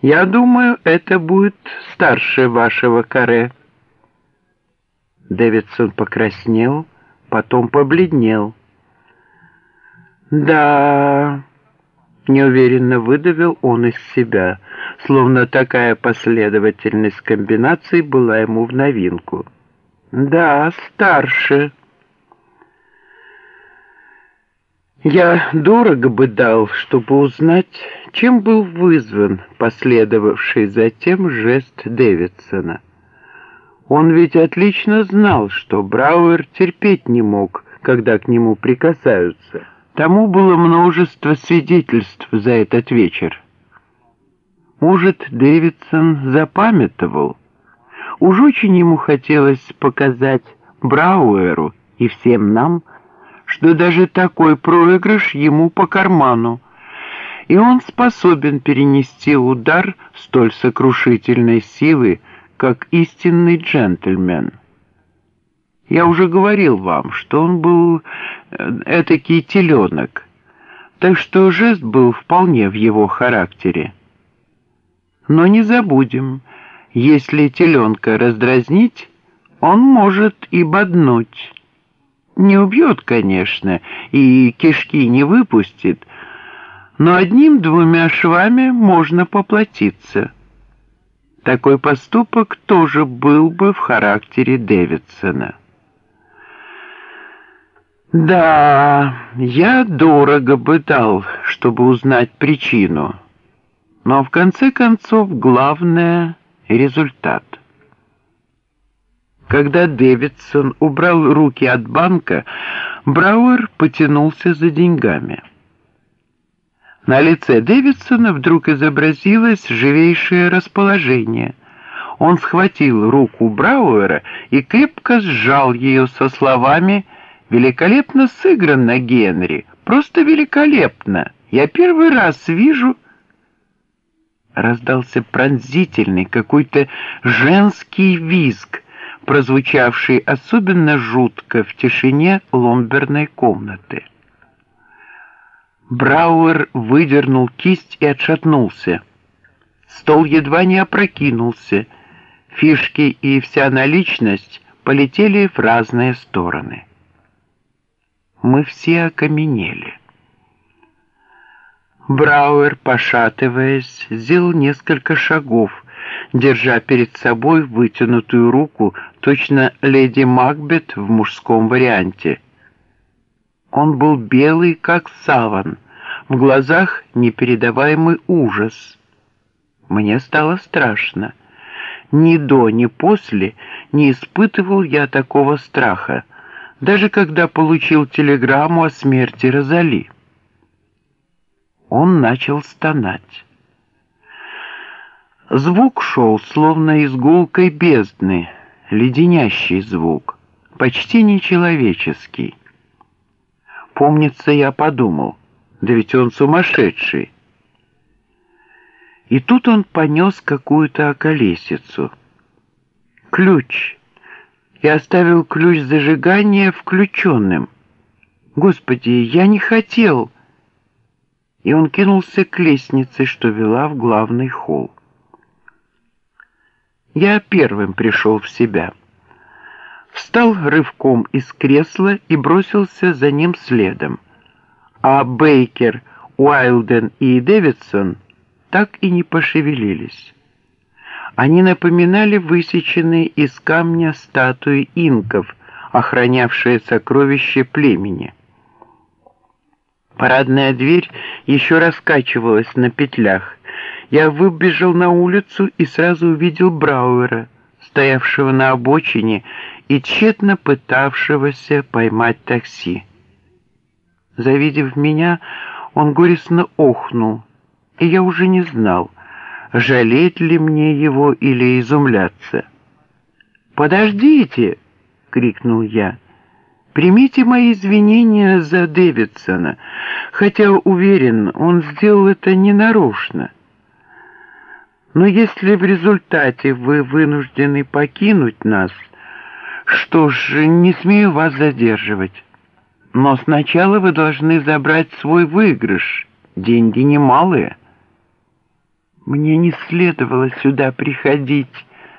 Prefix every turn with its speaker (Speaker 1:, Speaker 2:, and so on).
Speaker 1: Я думаю, это будет старше вашего каре. Дэвидсон покраснел, потом побледнел. «Да...» — неуверенно выдавил он из себя, словно такая последовательность комбинаций была ему в новинку. «Да, старше». Я дорого бы дал, чтобы узнать, чем был вызван последовавший затем жест Дэвидсона. Он ведь отлично знал, что Брауэр терпеть не мог, когда к нему прикасаются. Тому было множество свидетельств за этот вечер. Может, Дэвидсон запамятовал? Уж очень ему хотелось показать Брауэру и всем нам, даже такой проигрыш ему по карману, и он способен перенести удар столь сокрушительной силы, как истинный джентльмен. Я уже говорил вам, что он был э, этакий теленок, так что жест был вполне в его характере. Но не забудем, если теленка раздразнить, он может и боднуть. Не убьет, конечно, и кишки не выпустит, но одним-двумя швами можно поплатиться. Такой поступок тоже был бы в характере Дэвидсона. Да, я дорого бы дал, чтобы узнать причину. Но в конце концов главное — результат. Когда Дэвидсон убрал руки от банка, Брауэр потянулся за деньгами. На лице Дэвидсона вдруг изобразилось живейшее расположение. Он схватил руку Брауэра и крепко сжал ее со словами «Великолепно сыграно, Генри! Просто великолепно! Я первый раз вижу...» Раздался пронзительный какой-то женский визг, прозвучавший особенно жутко в тишине ломберной комнаты. Брауэр выдернул кисть и отшатнулся. Стол едва не опрокинулся. Фишки и вся наличность полетели в разные стороны. Мы все окаменели. Брауэр, пошатываясь, сделал несколько шагов, держа перед собой вытянутую руку, точно леди Макбет в мужском варианте — он был белый, как саван, в глазах непередаваемый ужас. Мне стало страшно. Ни до, ни после не испытывал я такого страха, даже когда получил телеграмму о смерти Розали. Он начал стонать. Звук шел, словно из гулкой бездны, леденящий звук, почти нечеловеческий. Помнится, я подумал, да ведь он сумасшедший. И тут он понес какую-то околесицу. Ключ. И оставил ключ зажигания включенным. Господи, я не хотел. И он кинулся к лестнице, что вела в главный холл. Я первым пришел в себя встал рывком из кресла и бросился за ним следом. А Бейкер, Уайлден и Дэвидсон так и не пошевелились. Они напоминали высеченные из камня статуи инков, охранявшие сокровища племени. Парадная дверь еще раскачивалась на петлях. Я выбежал на улицу и сразу увидел Брауэра, стоявшего на обочине и тщетно пытавшегося поймать такси. Завидев меня, он горестно охнул, и я уже не знал, жалеть ли мне его или изумляться. «Подождите!» — крикнул я. «Примите мои извинения за Дэвидсона, хотя, уверен, он сделал это ненарочно. Но если в результате вы вынуждены покинуть нас, — что ж, не смею вас задерживать. Но сначала вы должны забрать свой выигрыш. Деньги немалые. Мне не следовало сюда приходить.